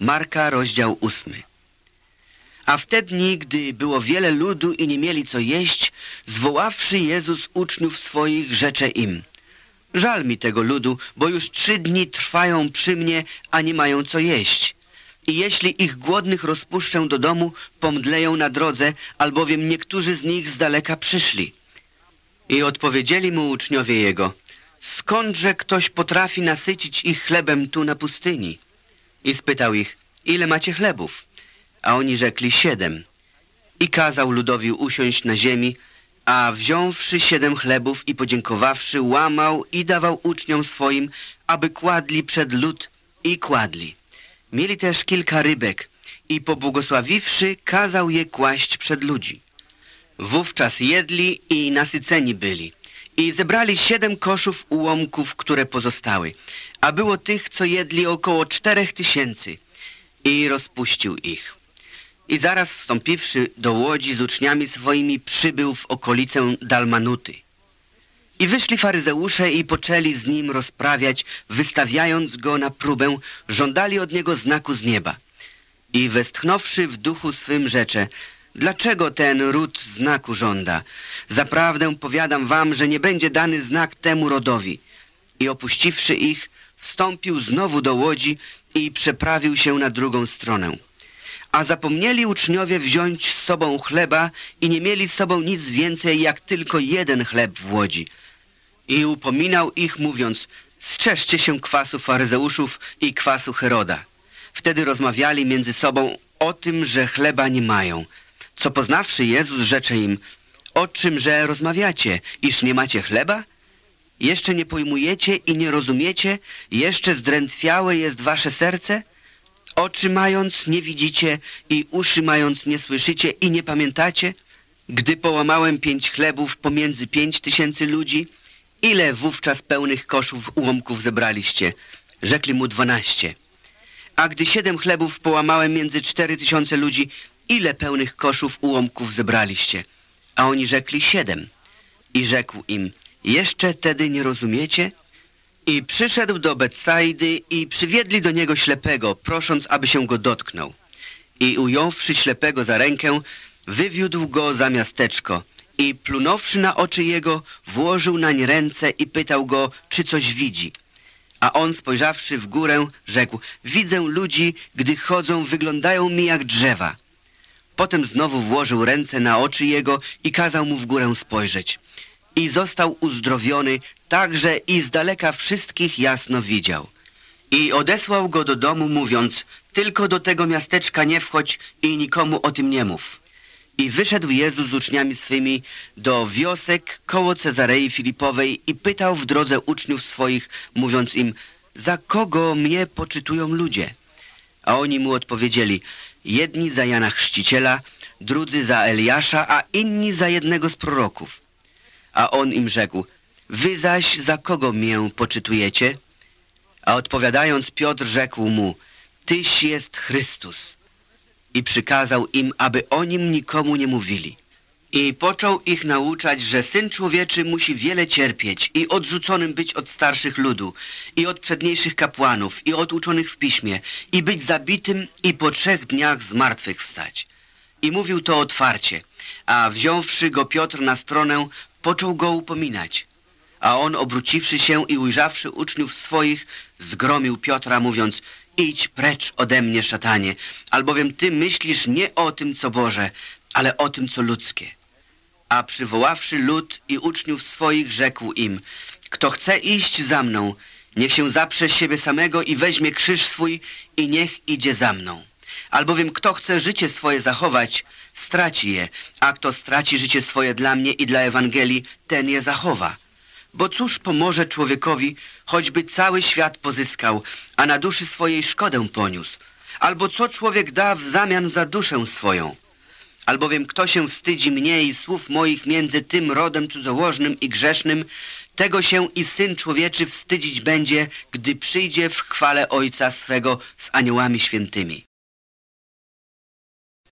Marka, rozdział ósmy. A w te dni, gdy było wiele ludu i nie mieli co jeść, zwoławszy Jezus uczniów swoich, rzecze im. Żal mi tego ludu, bo już trzy dni trwają przy mnie, a nie mają co jeść. I jeśli ich głodnych rozpuszczę do domu, pomdleją na drodze, albowiem niektórzy z nich z daleka przyszli. I odpowiedzieli mu uczniowie jego, skądże ktoś potrafi nasycić ich chlebem tu na pustyni? I spytał ich, ile macie chlebów? A oni rzekli, siedem. I kazał ludowi usiąść na ziemi, a wziąwszy siedem chlebów i podziękowawszy, łamał i dawał uczniom swoim, aby kładli przed lud i kładli. Mieli też kilka rybek i pobłogosławiwszy, kazał je kłaść przed ludzi. Wówczas jedli i nasyceni byli. I zebrali siedem koszów ułomków, które pozostały, a było tych, co jedli około czterech tysięcy. I rozpuścił ich. I zaraz wstąpiwszy do łodzi z uczniami swoimi, przybył w okolicę Dalmanuty. I wyszli faryzeusze i poczęli z nim rozprawiać, wystawiając go na próbę, żądali od niego znaku z nieba. I westchnąwszy w duchu swym rzecze, dlaczego ten ród znaku żąda? Zaprawdę powiadam wam, że nie będzie dany znak temu rodowi. I opuściwszy ich, wstąpił znowu do łodzi i przeprawił się na drugą stronę. A zapomnieli uczniowie wziąć z sobą chleba i nie mieli z sobą nic więcej, jak tylko jeden chleb w łodzi. I upominał ich, mówiąc, strzeżcie się kwasu faryzeuszów i kwasu Heroda. Wtedy rozmawiali między sobą o tym, że chleba nie mają. Co poznawszy Jezus, rzecze im, o czymże rozmawiacie, iż nie macie chleba? Jeszcze nie pojmujecie i nie rozumiecie? Jeszcze zdrętwiałe jest wasze serce? Oczy mając nie widzicie i uszy mając nie słyszycie i nie pamiętacie? Gdy połamałem pięć chlebów pomiędzy pięć tysięcy ludzi, ile wówczas pełnych koszów ułomków zebraliście? Rzekli mu dwanaście. A gdy siedem chlebów połamałem między cztery tysiące ludzi, ile pełnych koszów ułomków zebraliście? A oni rzekli siedem. I rzekł im, jeszcze tedy nie rozumiecie? I przyszedł do Betsaidy i przywiedli do niego ślepego, prosząc, aby się go dotknął. I ująwszy ślepego za rękę, wywiódł go za miasteczko i plunąwszy na oczy jego, włożył nań ręce i pytał go, czy coś widzi. A on spojrzawszy w górę, rzekł, widzę ludzi, gdy chodzą, wyglądają mi jak drzewa. Potem znowu włożył ręce na oczy jego i kazał mu w górę spojrzeć. I został uzdrowiony, tak że i z daleka wszystkich jasno widział. I odesłał go do domu, mówiąc, tylko do tego miasteczka nie wchodź i nikomu o tym nie mów. I wyszedł Jezus z uczniami swymi do wiosek koło Cezarei Filipowej i pytał w drodze uczniów swoich, mówiąc im, za kogo mnie poczytują ludzie? A oni mu odpowiedzieli, jedni za Jana Chrzciciela, drudzy za Eliasza, a inni za jednego z proroków. A on im rzekł, wy zaś za kogo mię poczytujecie? A odpowiadając Piotr rzekł mu, Tyś jest Chrystus. I przykazał im, aby o nim nikomu nie mówili. I począł ich nauczać, że Syn Człowieczy musi wiele cierpieć i odrzuconym być od starszych ludu, i od przedniejszych kapłanów, i od uczonych w piśmie, i być zabitym i po trzech dniach z martwych wstać. I mówił to otwarcie, a wziąwszy go Piotr na stronę, począł go upominać. A on, obróciwszy się i ujrzawszy uczniów swoich, zgromił Piotra, mówiąc, idź precz ode mnie, szatanie, albowiem ty myślisz nie o tym, co Boże, ale o tym, co ludzkie. A przywoławszy lud i uczniów swoich, rzekł im, kto chce iść za mną, niech się zaprze siebie samego i weźmie krzyż swój i niech idzie za mną. Albowiem kto chce życie swoje zachować, straci je, a kto straci życie swoje dla mnie i dla Ewangelii, ten je zachowa. Bo cóż pomoże człowiekowi, choćby cały świat pozyskał, a na duszy swojej szkodę poniósł? Albo co człowiek da w zamian za duszę swoją? Albowiem kto się wstydzi mnie i słów moich między tym rodem cudzołożnym i grzesznym, tego się i Syn Człowieczy wstydzić będzie, gdy przyjdzie w chwale Ojca swego z aniołami świętymi.